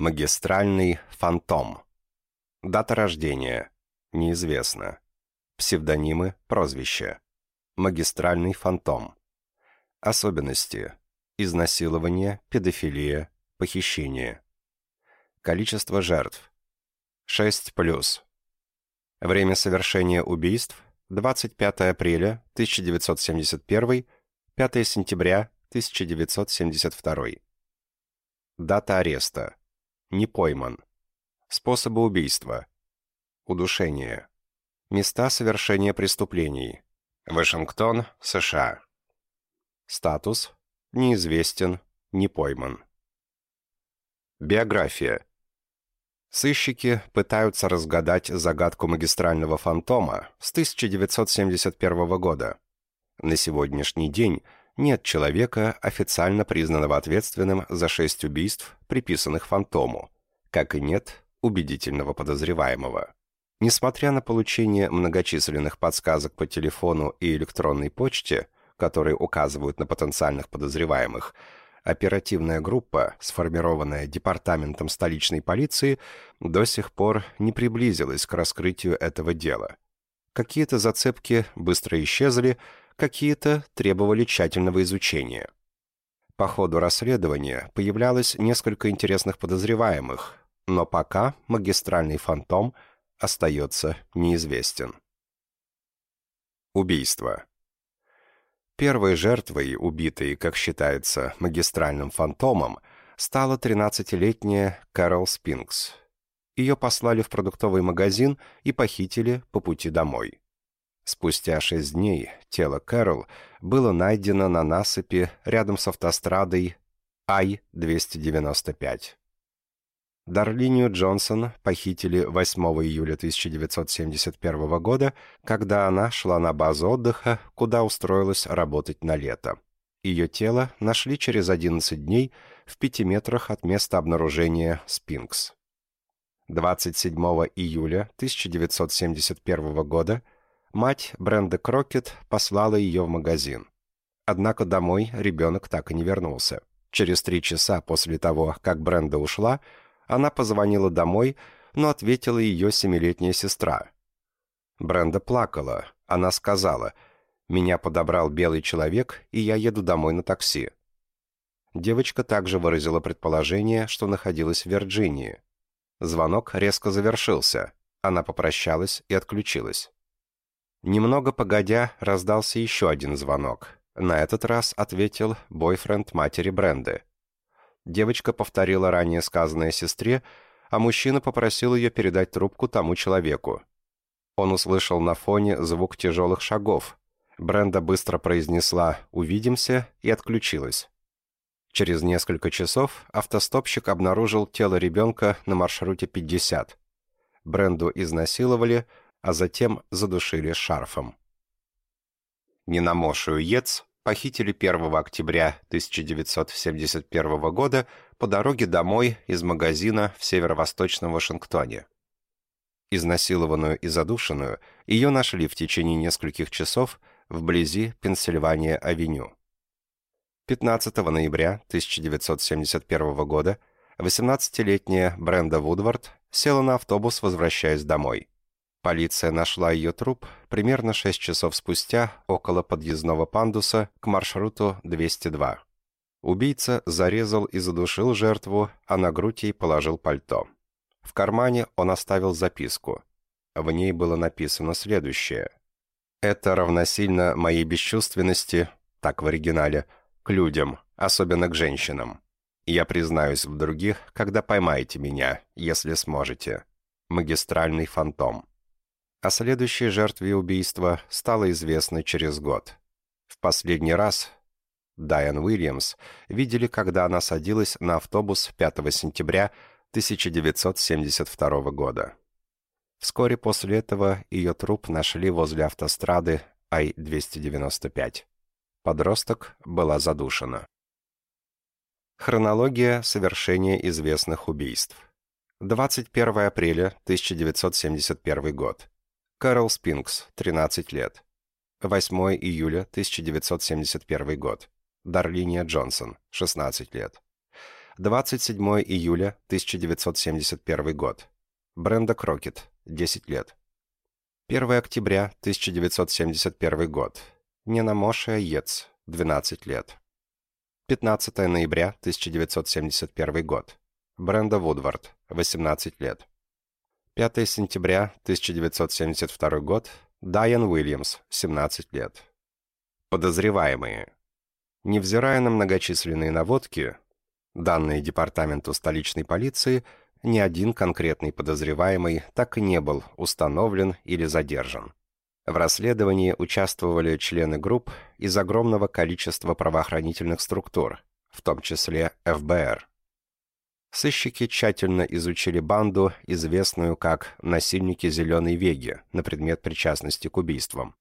Магистральный фантом. Дата рождения. Неизвестно. Псевдонимы, прозвище. Магистральный фантом. Особенности. Изнасилование, педофилия, похищение. Количество жертв. 6+. Время совершения убийств. 25 апреля 1971, 5 сентября 1972. Дата ареста. Не пойман. Способы убийства. Удушение. Места совершения преступлений. Вашингтон, США. Статус. Неизвестен, не пойман. Биография. Сыщики пытаются разгадать загадку магистрального фантома с 1971 года. На сегодняшний день нет человека, официально признанного ответственным за шесть убийств, приписанных фантому, как и нет убедительного подозреваемого. Несмотря на получение многочисленных подсказок по телефону и электронной почте, которые указывают на потенциальных подозреваемых, оперативная группа, сформированная Департаментом столичной полиции, до сих пор не приблизилась к раскрытию этого дела. Какие-то зацепки быстро исчезли, какие-то требовали тщательного изучения. По ходу расследования появлялось несколько интересных подозреваемых, но пока магистральный фантом остается неизвестен. Убийство. Первой жертвой, убитой, как считается, магистральным фантомом, стала 13-летняя Кэрол Спинкс. Ее послали в продуктовый магазин и похитили по пути домой. Спустя шесть дней тело Кэрол было найдено на насыпи рядом с автострадой Ай-295. Дарлинию Джонсон похитили 8 июля 1971 года, когда она шла на базу отдыха, куда устроилась работать на лето. Ее тело нашли через 11 дней в 5 метрах от места обнаружения Спинкс. 27 июля 1971 года Мать Бренда Крокет послала ее в магазин. Однако домой ребенок так и не вернулся. Через три часа после того, как Бренда ушла, она позвонила домой, но ответила ее семилетняя сестра. Бренда плакала. Она сказала, «Меня подобрал белый человек, и я еду домой на такси». Девочка также выразила предположение, что находилась в Вирджинии. Звонок резко завершился. Она попрощалась и отключилась. Немного погодя, раздался еще один звонок. На этот раз ответил бойфренд матери Бренды. Девочка повторила ранее сказанное сестре, а мужчина попросил ее передать трубку тому человеку. Он услышал на фоне звук тяжелых шагов. Бренда быстро произнесла «Увидимся» и отключилась. Через несколько часов автостопщик обнаружил тело ребенка на маршруте 50. Бренду изнасиловали, а затем задушили шарфом. Нинамошу Ец похитили 1 октября 1971 года по дороге домой из магазина в северо-восточном Вашингтоне. Изнасилованную и задушенную ее нашли в течение нескольких часов вблизи Пенсильвания-авеню. 15 ноября 1971 года 18-летняя Бренда Вудвард села на автобус, возвращаясь домой. Полиция нашла ее труп примерно 6 часов спустя около подъездного пандуса к маршруту 202. Убийца зарезал и задушил жертву, а на грудь ей положил пальто. В кармане он оставил записку. В ней было написано следующее. «Это равносильно моей бесчувственности, так в оригинале, к людям, особенно к женщинам. Я признаюсь в других, когда поймаете меня, если сможете. Магистральный фантом». О следующей жертве убийства стало известно через год. В последний раз Дайан Уильямс видели, когда она садилась на автобус 5 сентября 1972 года. Вскоре после этого ее труп нашли возле автострады Ай-295. Подросток была задушена. Хронология совершения известных убийств. 21 апреля 1971 год. Карл Спинкс, 13 лет. 8 июля 1971 год. Дарлиния Джонсон, 16 лет. 27 июля 1971 год. Бренда Крокет, 10 лет. 1 октября 1971 год. Ненамошия Ец, 12 лет. 15 ноября 1971 год. Бренда Вудвард, 18 лет. 5 сентября 1972 год. Дайан Уильямс, 17 лет. Подозреваемые. Невзирая на многочисленные наводки, данные Департаменту столичной полиции, ни один конкретный подозреваемый так и не был установлен или задержан. В расследовании участвовали члены групп из огромного количества правоохранительных структур, в том числе ФБР. Сыщики тщательно изучили банду, известную как «насильники Зеленой Веги», на предмет причастности к убийствам.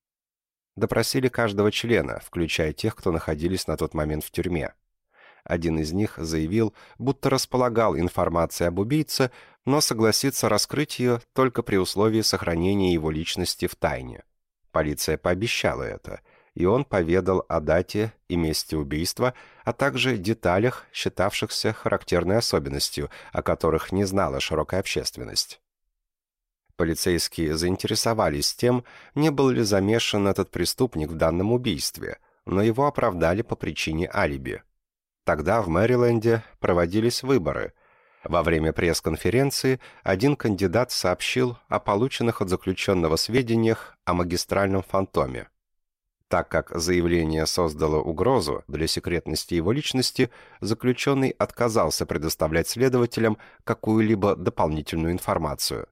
Допросили каждого члена, включая тех, кто находились на тот момент в тюрьме. Один из них заявил, будто располагал информацией об убийце, но согласится раскрыть ее только при условии сохранения его личности в тайне. Полиция пообещала это, и он поведал о дате и месте убийства, а также деталях, считавшихся характерной особенностью, о которых не знала широкая общественность. Полицейские заинтересовались тем, не был ли замешан этот преступник в данном убийстве, но его оправдали по причине алиби. Тогда в Мэриленде проводились выборы – во время пресс-конференции один кандидат сообщил о полученных от заключенного сведениях о магистральном фантоме. Так как заявление создало угрозу для секретности его личности, заключенный отказался предоставлять следователям какую-либо дополнительную информацию.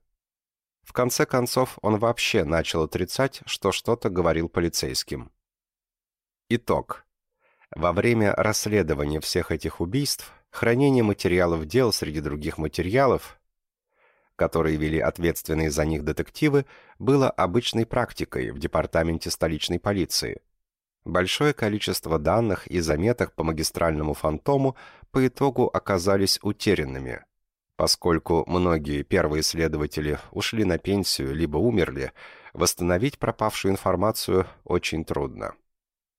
В конце концов, он вообще начал отрицать, что что-то говорил полицейским. Итог. Во время расследования всех этих убийств Хранение материалов дел среди других материалов, которые вели ответственные за них детективы, было обычной практикой в департаменте столичной полиции. Большое количество данных и заметок по магистральному фантому по итогу оказались утерянными, поскольку многие первые следователи ушли на пенсию либо умерли, восстановить пропавшую информацию очень трудно.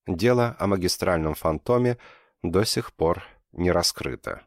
Дело о магистральном фантоме до сих пор не раскрыто.